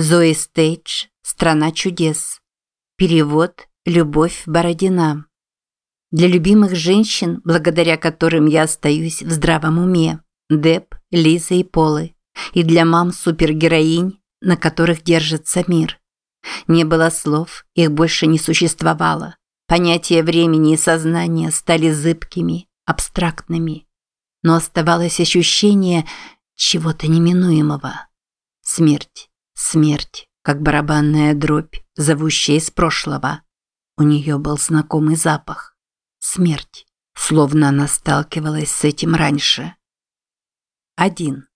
Зои Стейдж «Страна чудес». Перевод «Любовь Бородина». Для любимых женщин, благодаря которым я остаюсь в здравом уме. Деб, Лиза и Полы. И для мам-супергероинь, на которых держится мир. Не было слов, их больше не существовало. Понятия времени и сознания стали зыбкими, абстрактными. Но оставалось ощущение чего-то неминуемого. Смерть, смерть, как барабанная дробь, зовущая из прошлого. У нее был знакомый запах. Смерть, словно она сталкивалась с этим раньше. Один.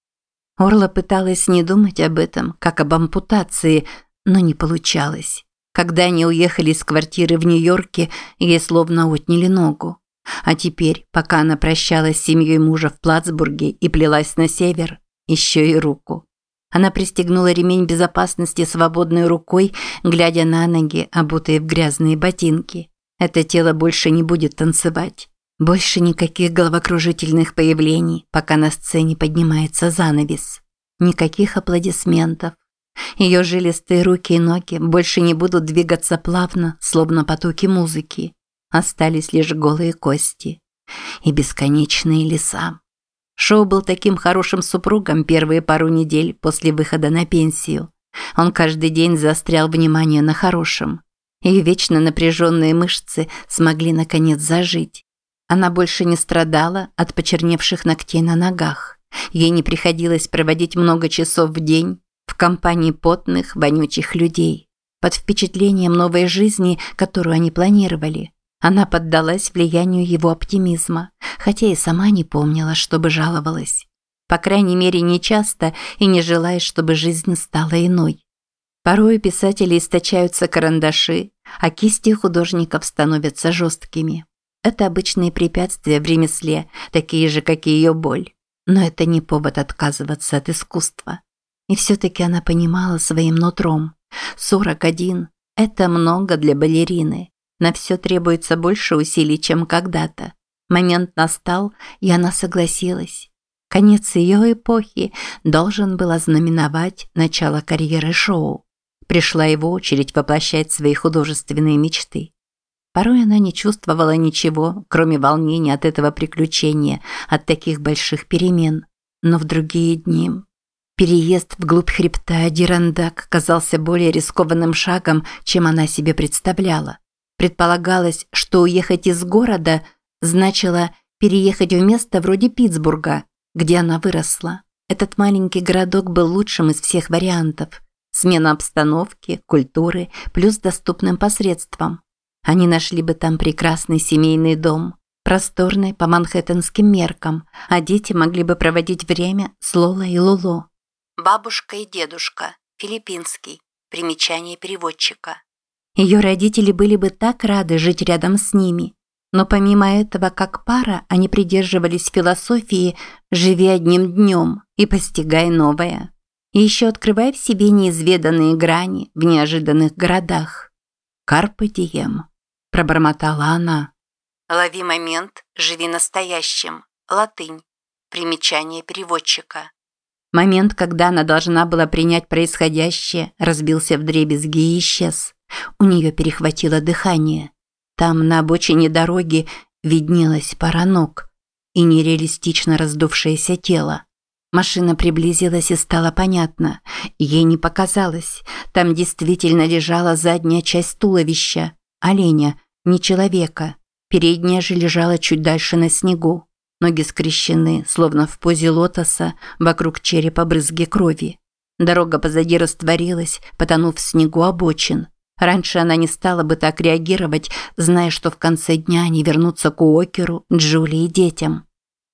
Орла пыталась не думать об этом, как об ампутации, но не получалось. Когда они уехали из квартиры в Нью-Йорке, ей словно отняли ногу. А теперь, пока она прощалась с семьей мужа в Плацбурге и плелась на север, еще и руку. Она пристегнула ремень безопасности свободной рукой, глядя на ноги, обутые в грязные ботинки. Это тело больше не будет танцевать. Больше никаких головокружительных появлений, пока на сцене поднимается занавес. Никаких аплодисментов, ее жилистые руки и ноги больше не будут двигаться плавно, словно потоки музыки. Остались лишь голые кости и бесконечные леса. Шоу был таким хорошим супругом первые пару недель после выхода на пенсию. Он каждый день заострял внимание на хорошем. Ее вечно напряженные мышцы смогли наконец зажить. Она больше не страдала от почерневших ногтей на ногах. Ей не приходилось проводить много часов в день в компании потных, вонючих людей. Под впечатлением новой жизни, которую они планировали, она поддалась влиянию его оптимизма, хотя и сама не помнила, чтобы жаловалась. По крайней мере, не часто и не желая, чтобы жизнь стала иной. Порой писатели источаются карандаши, а кисти художников становятся жесткими. Это обычные препятствия в ремесле, такие же, как и ее боль. Но это не повод отказываться от искусства. И все-таки она понимала своим нутром. 41 – это много для балерины. На все требуется больше усилий, чем когда-то. Момент настал, и она согласилась. Конец ее эпохи должен был ознаменовать начало карьеры шоу. Пришла его очередь воплощать свои художественные мечты. Порой она не чувствовала ничего, кроме волнения от этого приключения, от таких больших перемен. Но в другие дни Переезд вглубь хребта Дирандак казался более рискованным шагом, чем она себе представляла. Предполагалось, что уехать из города значило переехать в место вроде Питтсбурга, где она выросла. Этот маленький городок был лучшим из всех вариантов. Смена обстановки, культуры, плюс доступным посредством. Они нашли бы там прекрасный семейный дом, просторный по манхэттенским меркам, а дети могли бы проводить время с Лолой и Луло. Бабушка и дедушка. Филиппинский. Примечание переводчика. Ее родители были бы так рады жить рядом с ними. Но помимо этого, как пара, они придерживались философии «живи одним днем и постигай новое». И еще открывай в себе неизведанные грани в неожиданных городах. «Карпе дием», – пробормотала она. «Лови момент, живи настоящим». Латынь. Примечание переводчика. Момент, когда она должна была принять происходящее, разбился в дребезги и исчез. У нее перехватило дыхание. Там, на обочине дороги, виднелась пара ног и нереалистично раздувшееся тело. Машина приблизилась и стало понятно. Ей не показалось. Там действительно лежала задняя часть туловища. Оленя, не человека. Передняя же лежала чуть дальше на снегу. Ноги скрещены, словно в позе лотоса, вокруг черепа брызги крови. Дорога позади растворилась, потонув в снегу обочин. Раньше она не стала бы так реагировать, зная, что в конце дня они вернутся к Уокеру, Джули и детям.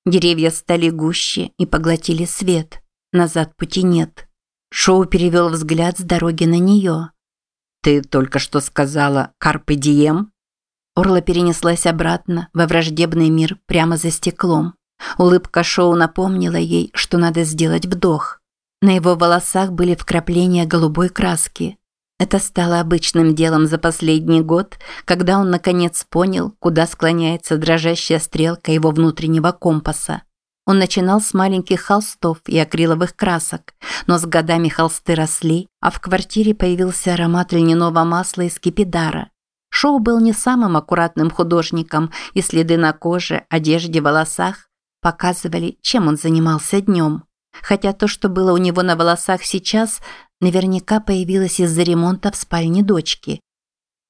Деревья стали гуще и поглотили свет. Назад пути нет. Шоу перевел взгляд с дороги на нее. «Ты только что сказала «карпе дием»?» Орла перенеслась обратно во враждебный мир прямо за стеклом. Улыбка Шоу напомнила ей, что надо сделать вдох. На его волосах были вкрапления голубой краски. Это стало обычным делом за последний год, когда он наконец понял, куда склоняется дрожащая стрелка его внутреннего компаса. Он начинал с маленьких холстов и акриловых красок, но с годами холсты росли, а в квартире появился аромат льняного масла из кипидара. Шоу был не самым аккуратным художником, и следы на коже, одежде, волосах показывали, чем он занимался днем. Хотя то, что было у него на волосах сейчас, наверняка появилось из-за ремонта в спальне дочки.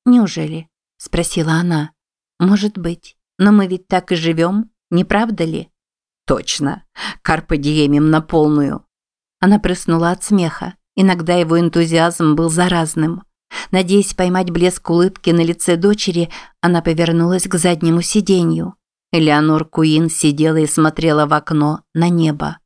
«Неужели?» – спросила она. «Может быть. Но мы ведь так и живем, не правда ли?» «Точно. Карпе диемим на полную». Она прыснула от смеха. Иногда его энтузиазм был заразным. Надеясь поймать блеск улыбки на лице дочери, она повернулась к заднему сиденью. Элеонор Куин сидела и смотрела в окно на небо.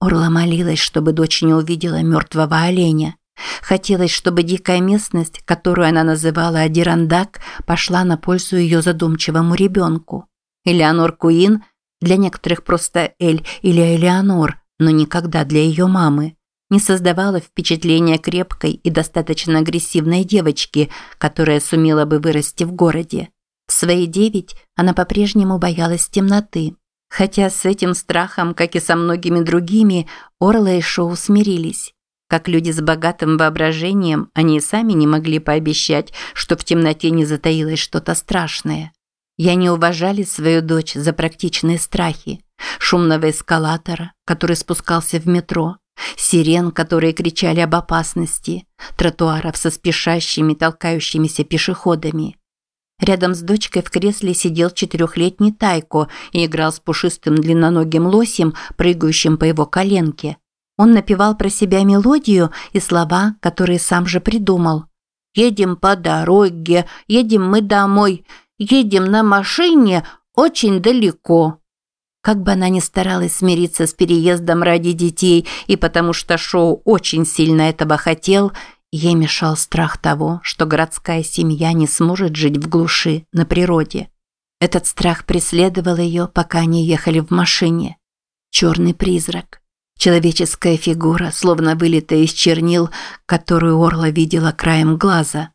Орла молилась, чтобы дочь не увидела мертвого оленя. Хотелось, чтобы дикая местность, которую она называла Адирандак, пошла на пользу ее задумчивому ребенку. Элеонор Куин, для некоторых просто Эль или Элеонор, но никогда для ее мамы, не создавала впечатления крепкой и достаточно агрессивной девочки, которая сумела бы вырасти в городе. В свои девять она по-прежнему боялась темноты. Хотя с этим страхом, как и со многими другими, Орла и Шоу смирились. Как люди с богатым воображением, они и сами не могли пообещать, что в темноте не затаилось что-то страшное. Я не уважали свою дочь за практичные страхи. Шумного эскалатора, который спускался в метро, сирен, которые кричали об опасности, тротуаров со спешащими, толкающимися пешеходами. Рядом с дочкой в кресле сидел четырехлетний Тайко и играл с пушистым длинноногим лосем, прыгающим по его коленке. Он напевал про себя мелодию и слова, которые сам же придумал. «Едем по дороге, едем мы домой, едем на машине очень далеко». Как бы она ни старалась смириться с переездом ради детей и потому что Шоу очень сильно этого хотел, ей мешал страх того, что городская семья не сможет жить в глуши, на природе. Этот страх преследовал ее, пока они ехали в машине. Черный призрак. Человеческая фигура, словно вылитая из чернил, которую Орла видела краем глаза.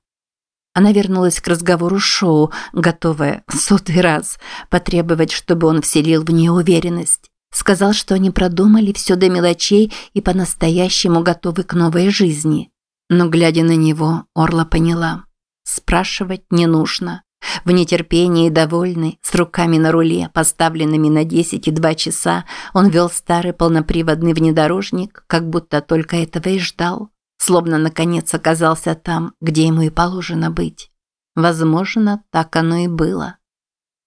Она вернулась к разговору Шоу, готовая сотый раз потребовать, чтобы он вселил в нее уверенность. Сказал, что они продумали все до мелочей и по-настоящему готовы к новой жизни. Но, глядя на него, Орла поняла. Спрашивать не нужно. В нетерпении и довольный, с руками на руле, поставленными на 10 и 2 часа, он вел старый полноприводный внедорожник, как будто только этого и ждал. Словно, наконец, оказался там, где ему и положено быть. Возможно, так оно и было.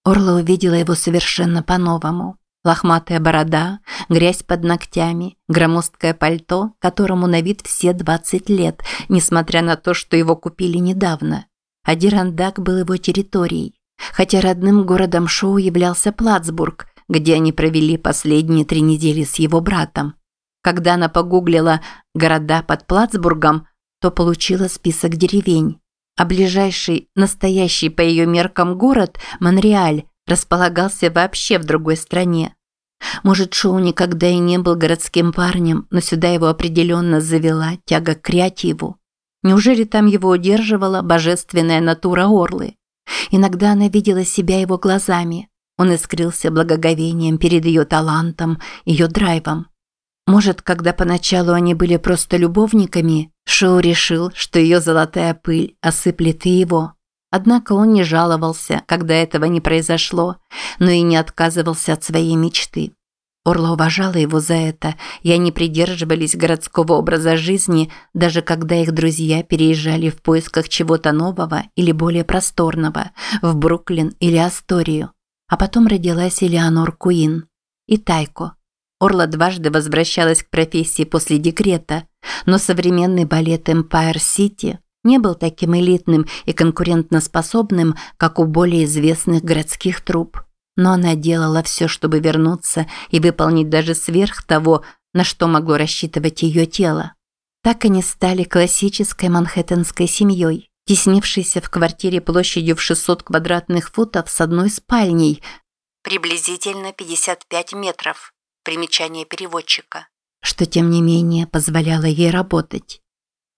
Орла увидела его совершенно по-новому. Лохматая борода, грязь под ногтями, громоздкое пальто, которому на вид все 20 лет, несмотря на то, что его купили недавно а Дирандак был его территорией. Хотя родным городом Шоу являлся Плацбург, где они провели последние три недели с его братом. Когда она погуглила «города под Плацбургом», то получила список деревень. А ближайший, настоящий по ее меркам город, Монреаль, располагался вообще в другой стране. Может, Шоу никогда и не был городским парнем, но сюда его определенно завела тяга к креативу. Неужели там его удерживала божественная натура Орлы? Иногда она видела себя его глазами. Он искрился благоговением перед ее талантом, ее драйвом. Может, когда поначалу они были просто любовниками, Шоу решил, что ее золотая пыль осыплет и его. Однако он не жаловался, когда этого не произошло, но и не отказывался от своей мечты. Орла уважала его за это, и они придерживались городского образа жизни, даже когда их друзья переезжали в поисках чего-то нового или более просторного, в Бруклин или Асторию. А потом родилась Элеонор Куин и Тайко. Орла дважды возвращалась к профессии после декрета, но современный балет Empire City не был таким элитным и конкурентноспособным, как у более известных городских труп но она делала все, чтобы вернуться и выполнить даже сверх того, на что могло рассчитывать ее тело. Так они стали классической манхэттенской семьей, теснившейся в квартире площадью в 600 квадратных футов с одной спальней. Приблизительно 55 метров. Примечание переводчика. Что, тем не менее, позволяло ей работать.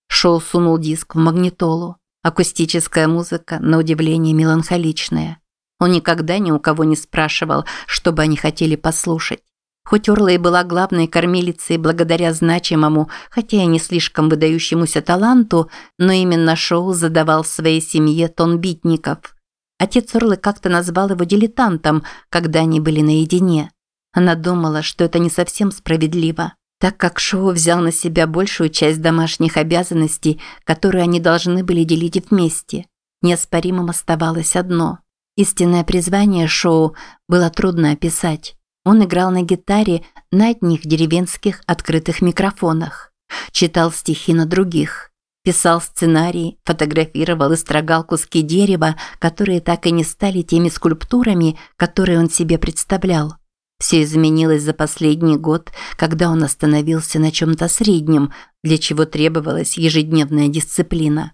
Шоу сунул диск в магнитолу. Акустическая музыка, на удивление, меланхоличная. Он никогда ни у кого не спрашивал, что бы они хотели послушать. Хоть Орла и была главной кормилицей благодаря значимому, хотя и не слишком выдающемуся таланту, но именно Шоу задавал своей семье тон битников. Отец Орлы как-то назвал его дилетантом, когда они были наедине. Она думала, что это не совсем справедливо, так как Шоу взял на себя большую часть домашних обязанностей, которые они должны были делить вместе. Неоспоримым оставалось одно. Истинное призвание Шоу было трудно описать. Он играл на гитаре на одних деревенских открытых микрофонах, читал стихи на других, писал сценарии, фотографировал и строгал куски дерева, которые так и не стали теми скульптурами, которые он себе представлял. Все изменилось за последний год, когда он остановился на чем-то среднем, для чего требовалась ежедневная дисциплина.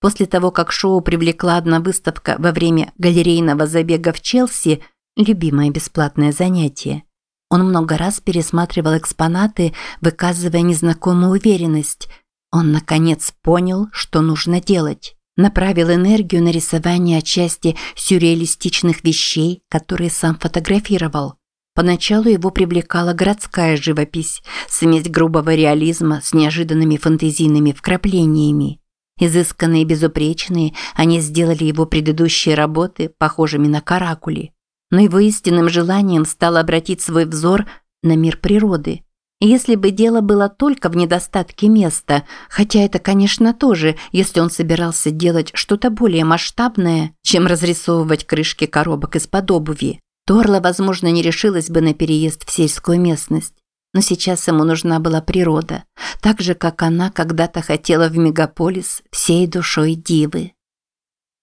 После того, как шоу привлекла одна выставка во время галерейного забега в Челси – любимое бесплатное занятие. Он много раз пересматривал экспонаты, выказывая незнакомую уверенность. Он, наконец, понял, что нужно делать. Направил энергию на рисование отчасти сюрреалистичных вещей, которые сам фотографировал. Поначалу его привлекала городская живопись, смесь грубого реализма с неожиданными фантазийными вкраплениями. Изысканные и безупречные, они сделали его предыдущие работы похожими на каракули но его истинным желанием стало обратить свой взор на мир природы. Если бы дело было только в недостатке места, хотя это, конечно, тоже, если он собирался делать что-то более масштабное, чем разрисовывать крышки коробок из-под обуви, то Орла, возможно, не решилась бы на переезд в сельскую местность. Но сейчас ему нужна была природа, так же, как она когда-то хотела в мегаполис всей душой дивы.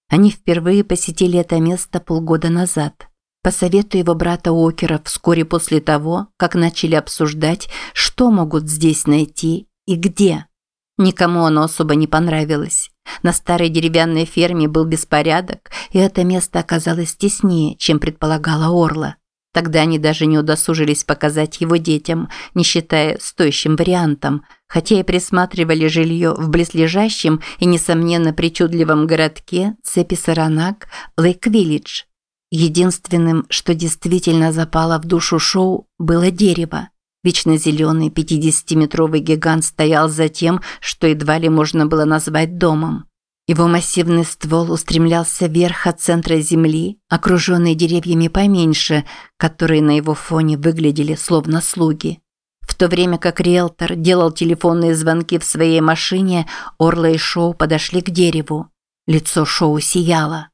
Они впервые посетили это место полгода назад – по совету его брата Окера вскоре после того, как начали обсуждать, что могут здесь найти и где. Никому оно особо не понравилось. На старой деревянной ферме был беспорядок, и это место оказалось теснее, чем предполагала Орла. Тогда они даже не удосужились показать его детям, не считая стоящим вариантом, хотя и присматривали жилье в близлежащем и, несомненно, причудливом городке Цепи Саранак, Лейк-Виллидж – Единственным, что действительно запало в душу шоу, было дерево. Вечно зеленый 50-метровый гигант стоял за тем, что едва ли можно было назвать домом. Его массивный ствол устремлялся вверх от центра земли, окруженный деревьями поменьше, которые на его фоне выглядели словно слуги. В то время как риэлтор делал телефонные звонки в своей машине, Орла и Шоу подошли к дереву. Лицо Шоу сияло.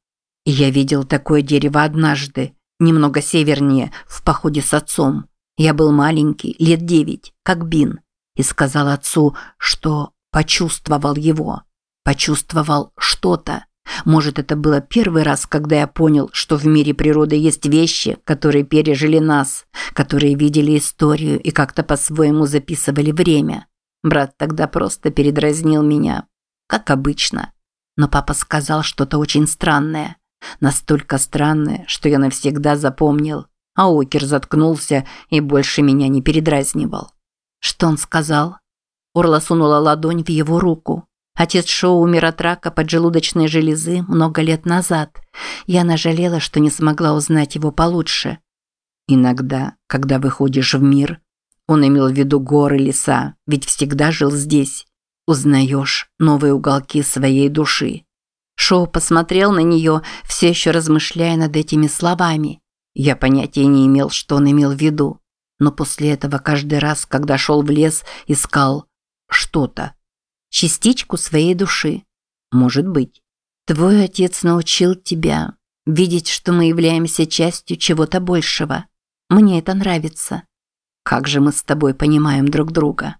Я видел такое дерево однажды, немного севернее, в походе с отцом. Я был маленький, лет девять, как Бин, и сказал отцу, что почувствовал его. Почувствовал что-то. Может, это было первый раз, когда я понял, что в мире природы есть вещи, которые пережили нас, которые видели историю и как-то по-своему записывали время. Брат тогда просто передразнил меня, как обычно. Но папа сказал что-то очень странное. Настолько странное, что я навсегда запомнил. А Окер заткнулся и больше меня не передразнивал. Что он сказал? Орла сунула ладонь в его руку. Отец Шоу умер от рака поджелудочной железы много лет назад. Я нажалела, что не смогла узнать его получше. Иногда, когда выходишь в мир, он имел в виду горы, леса, ведь всегда жил здесь. Узнаешь новые уголки своей души. Шоу посмотрел на нее, все еще размышляя над этими словами. Я понятия не имел, что он имел в виду. Но после этого каждый раз, когда шел в лес, искал что-то. Частичку своей души. Может быть. Твой отец научил тебя видеть, что мы являемся частью чего-то большего. Мне это нравится. Как же мы с тобой понимаем друг друга.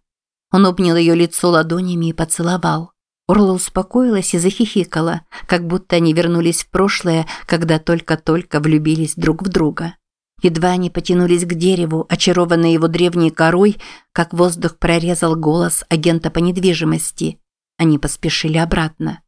Он обнял ее лицо ладонями и поцеловал. Орла успокоилась и захихикала, как будто они вернулись в прошлое, когда только-только влюбились друг в друга. Едва они потянулись к дереву, очарованные его древней корой, как воздух прорезал голос агента по недвижимости. Они поспешили обратно.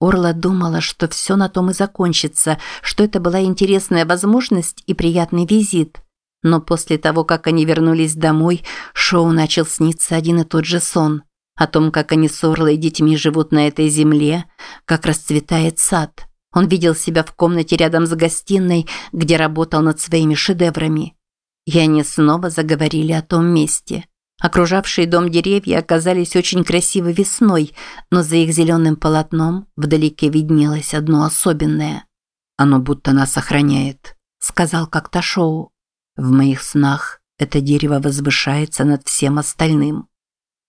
Орла думала, что все на том и закончится, что это была интересная возможность и приятный визит. Но после того, как они вернулись домой, Шоу начал сниться один и тот же сон – о том, как они с Орлой и детьми живут на этой земле, как расцветает сад. Он видел себя в комнате рядом с гостиной, где работал над своими шедеврами. И они снова заговорили о том месте. Окружавшие дом деревья оказались очень красивы весной, но за их зеленым полотном вдалеке виднелось одно особенное. «Оно будто нас охраняет», – сказал как-то Шоу. «В моих снах это дерево возвышается над всем остальным».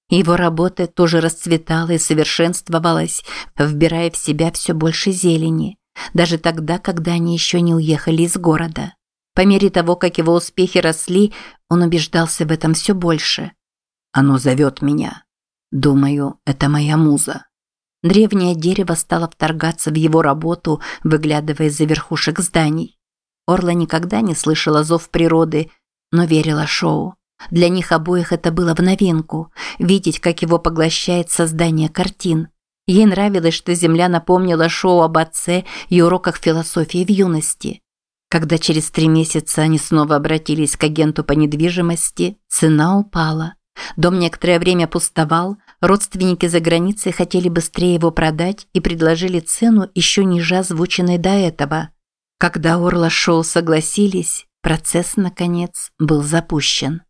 Его работа тоже расцветала и совершенствовалась, вбирая в себя все больше зелени, даже тогда, когда они еще не уехали из города. По мере того, как его успехи росли, он убеждался в этом все больше. Оно зовет меня. Думаю, это моя муза. Древнее дерево стало вторгаться в его работу, выглядывая из-за верхушек зданий. Орла никогда не слышала зов природы, но верила Шоу. Для них обоих это было в новинку – видеть, как его поглощает создание картин. Ей нравилось, что Земля напомнила Шоу об отце и уроках философии в юности. Когда через три месяца они снова обратились к агенту по недвижимости, цена упала. Дом некоторое время пустовал, родственники за границей хотели быстрее его продать и предложили цену еще ниже озвученной до этого. Когда Орла Шоу согласились, процесс, наконец, был запущен.